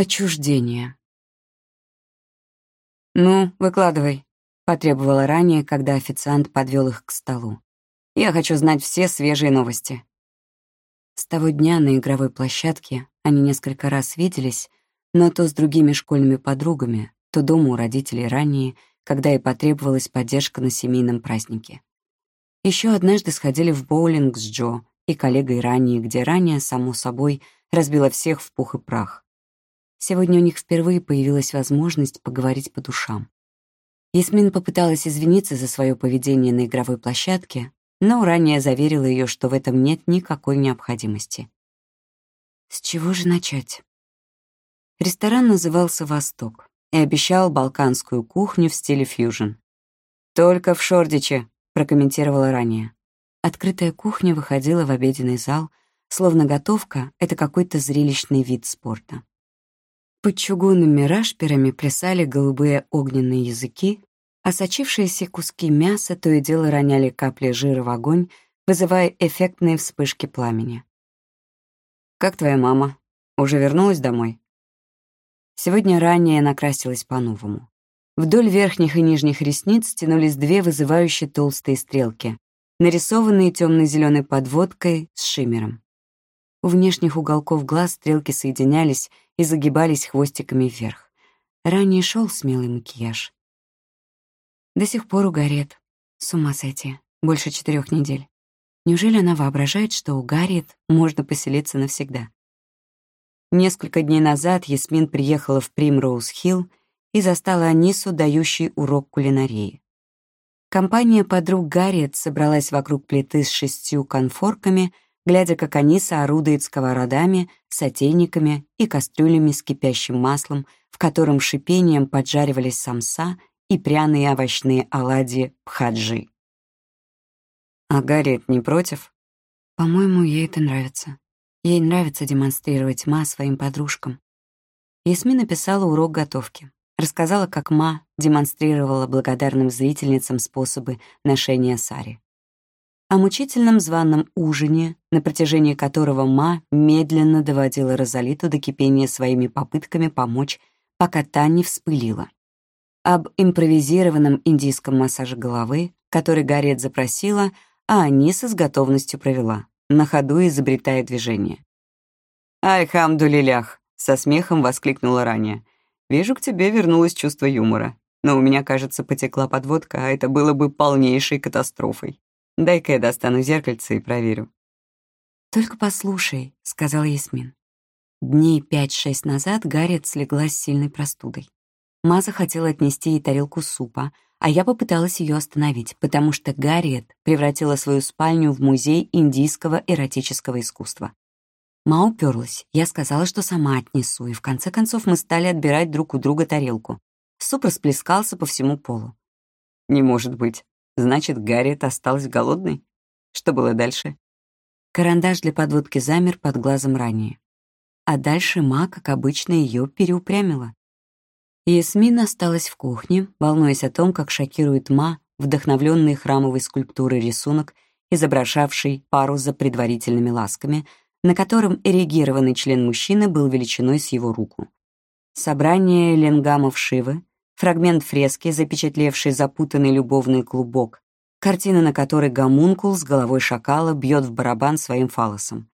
Отчуждение. «Ну, выкладывай», — потребовала ранее, когда официант подвел их к столу. «Я хочу знать все свежие новости». С того дня на игровой площадке они несколько раз виделись, но то с другими школьными подругами, то дома у родителей ранее, когда и потребовалась поддержка на семейном празднике. Еще однажды сходили в боулинг с Джо и коллегой ранее, где ранее, само собой, разбила всех в пух и прах. Сегодня у них впервые появилась возможность поговорить по душам. Ясмин попыталась извиниться за свое поведение на игровой площадке, но ранее заверила ее, что в этом нет никакой необходимости. С чего же начать? Ресторан назывался «Восток» и обещал балканскую кухню в стиле фьюжн. «Только в Шордиче», — прокомментировала ранее. Открытая кухня выходила в обеденный зал, словно готовка — это какой-то зрелищный вид спорта. Под чугунными рашперами плясали голубые огненные языки, а сочившиеся куски мяса то и дело роняли капли жира в огонь, вызывая эффектные вспышки пламени. «Как твоя мама? Уже вернулась домой?» Сегодня ранее накрасилась по-новому. Вдоль верхних и нижних ресниц тянулись две вызывающие толстые стрелки, нарисованные темно-зеленой подводкой с шиммером. У внешних уголков глаз стрелки соединялись и загибались хвостиками вверх. Ранее шел смелый макияж. До сих пор у Гарриет. С ума сойти. Больше четырех недель. Неужели она воображает, что у Гарриет можно поселиться навсегда? Несколько дней назад Ясмин приехала в Примроуз-Хилл и застала Анису, дающей урок кулинарии. Компания подруг Гарриет собралась вокруг плиты с шестью конфорками — глядя, как Аниса орудует сковородами, сотейниками и кастрюлями с кипящим маслом, в котором шипением поджаривались самса и пряные овощные оладьи пхаджи. А Гарриет не против? По-моему, ей это нравится. Ей нравится демонстрировать Ма своим подружкам. Ясми написала урок готовки. Рассказала, как Ма демонстрировала благодарным зрительницам способы ношения сари о мучительном званом ужине, на протяжении которого Ма медленно доводила Розалиту до кипения своими попытками помочь, пока та не вспылила. Об импровизированном индийском массаже головы, который Гарриет запросила, а Аниса с готовностью провела, на ходу изобретая движение. «Альхамдулилях!» — со смехом воскликнула ранее. «Вижу, к тебе вернулось чувство юмора. Но у меня, кажется, потекла подводка, а это было бы полнейшей катастрофой». Дай-ка я достану зеркальце и проверю». «Только послушай», — сказал Ясмин. Дней пять-шесть назад Гарриет слегла с сильной простудой. Маза хотела отнести ей тарелку супа, а я попыталась ее остановить, потому что Гарриет превратила свою спальню в музей индийского эротического искусства. Ма уперлась. Я сказала, что сама отнесу, и в конце концов мы стали отбирать друг у друга тарелку. Суп расплескался по всему полу. «Не может быть», Значит, Гарриет осталась голодной? Что было дальше? Карандаш для подводки замер под глазом ранее. А дальше Ма, как обычно, ее переупрямила. Ясмин осталась в кухне, волнуясь о том, как шокирует Ма вдохновленный храмовой скульптурой рисунок, изображавший пару за предварительными ласками, на котором эрегированный член мужчины был величиной с его руку. Собрание ленгамов Шивы, фрагмент фрески, запечатлевший запутанный любовный клубок, картина, на которой гомункул с головой шакала бьет в барабан своим фалосом.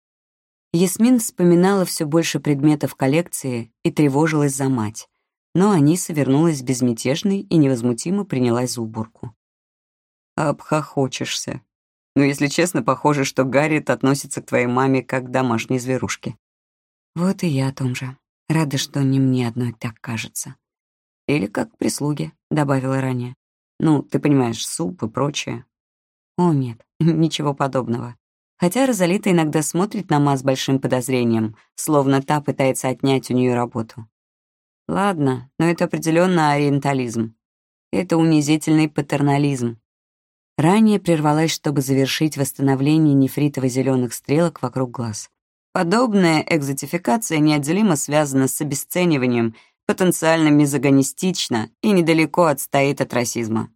Ясмин вспоминала все больше предметов коллекции и тревожилась за мать, но Аниса вернулась безмятежной и невозмутимо принялась за уборку. «Обхохочешься. Но, если честно, похоже, что Гарриет относится к твоей маме как к домашней зверушке». «Вот и я о том же. Рада, что не мне одной так кажется». Или как прислуги», — добавила ранее. «Ну, ты понимаешь, суп и прочее». «О, нет, ничего подобного. Хотя Розалита иногда смотрит на Ма с большим подозрением, словно та пытается отнять у нее работу. Ладно, но это определенно ориентализм. Это унизительный патернализм. Ранее прервалась, чтобы завершить восстановление нефритово-зеленых стрелок вокруг глаз. Подобная экзотификация неотделимо связана с обесцениванием потенциально мизогонистично и недалеко отстоит от расизма.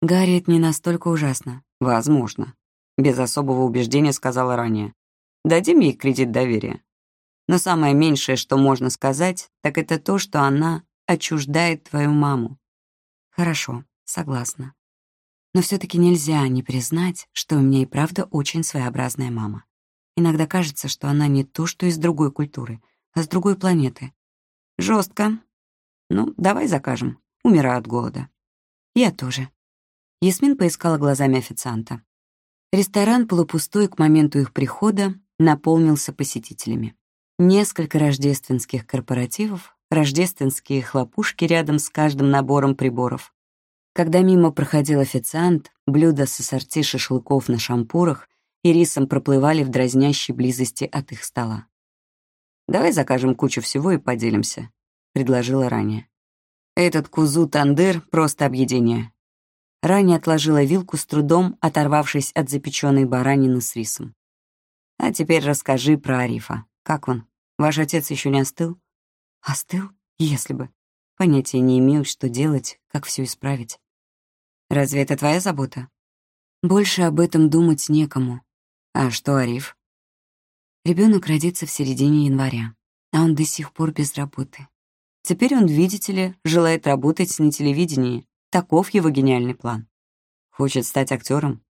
Гарриет не настолько ужасно. Возможно. Без особого убеждения сказала ранее. Дадим ей кредит доверия. Но самое меньшее, что можно сказать, так это то, что она отчуждает твою маму. Хорошо, согласна. Но все таки нельзя не признать, что у меня и правда очень своеобразная мама. Иногда кажется, что она не то, что из другой культуры, а с другой планеты. Жестко. Ну, давай закажем. Умираю от голода. Я тоже. Ясмин поискала глазами официанта. Ресторан, полупустой к моменту их прихода, наполнился посетителями. Несколько рождественских корпоративов, рождественские хлопушки рядом с каждым набором приборов. Когда мимо проходил официант, блюда с ассорти шашлыков на шампурах и рисом проплывали в дразнящей близости от их стола. «Давай закажем кучу всего и поделимся», — предложила ранее. «Этот кузу-тандыр — просто объедение. Ранее отложила вилку с трудом, оторвавшись от запеченной баранины с рисом. «А теперь расскажи про Арифа. Как он? Ваш отец еще не остыл?» «Остыл? Если бы. Понятия не имею, что делать, как все исправить. Разве это твоя забота? Больше об этом думать некому. А что Ариф? Ребенок родится в середине января, а он до сих пор без работы. Теперь он, видите ли, желает работать на телевидении, Таков его гениальный план. Хочет стать актером?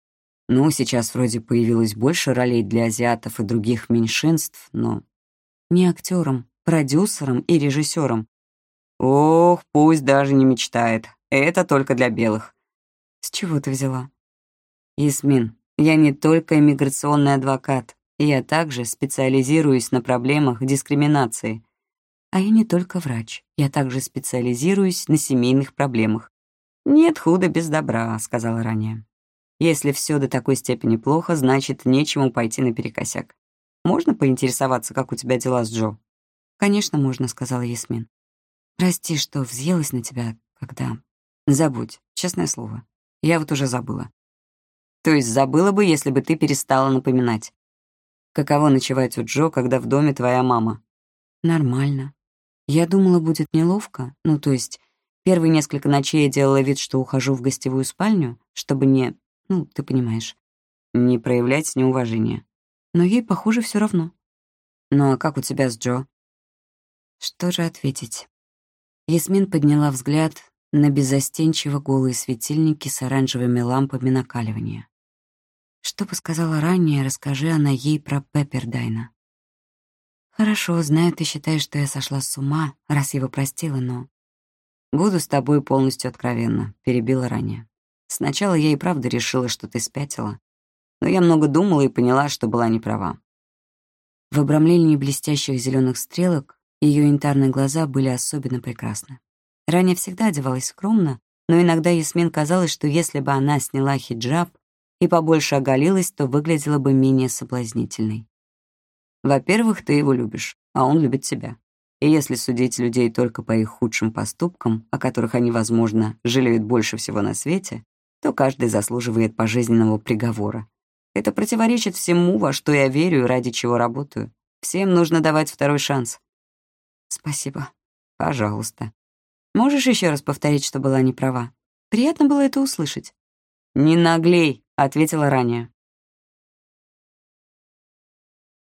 Ну, сейчас вроде появилось больше ролей для азиатов и других меньшинств, но не актером, продюсером и режиссером. Ох, пусть даже не мечтает. Это только для белых. С чего ты взяла? Ясмин, я не только иммиграционный адвокат, я также специализируюсь на проблемах дискриминации. А я не только врач, я также специализируюсь на семейных проблемах. «Нет худа без добра», — сказала ранее. «Если все до такой степени плохо, значит, нечему пойти наперекосяк. Можно поинтересоваться, как у тебя дела с Джо?» «Конечно, можно», — сказала Ясмин. «Прости, что взъелась на тебя, когда...» «Забудь, честное слово. Я вот уже забыла». «То есть забыла бы, если бы ты перестала напоминать?» «Каково ночевать у Джо, когда в доме твоя мама?» «Нормально. Я думала, будет неловко. Ну, то есть Первые несколько ночей я делала вид, что ухожу в гостевую спальню, чтобы не... Ну, ты понимаешь. Не проявлять неуважения. Но ей, похоже, все равно. Ну а как у тебя с Джо? Что же ответить? Ясмин подняла взгляд на беззастенчиво голые светильники с оранжевыми лампами накаливания. Что бы сказала ранее, расскажи она ей про Пеппердайна. Хорошо, знаю, ты считаешь, что я сошла с ума, раз его простила, но «Буду с тобой полностью откровенна», — перебила ранее. «Сначала я и правда решила, что ты спятила, но я много думала и поняла, что была не права». В обрамлении блестящих зеленых стрелок ее янтарные глаза были особенно прекрасны. Ранее всегда одевалась скромно, но иногда Ясмин казалось, что если бы она сняла хиджаб и побольше оголилась, то выглядела бы менее соблазнительной. «Во-первых, ты его любишь, а он любит тебя. И если судить людей только по их худшим поступкам, о которых они, возможно, жалеют больше всего на свете, то каждый заслуживает пожизненного приговора. Это противоречит всему, во что я верю и ради чего работаю. Всем нужно давать второй шанс. Спасибо. Пожалуйста. Можешь еще раз повторить, что была не права? Приятно было это услышать. «Не наглей», — ответила ранее.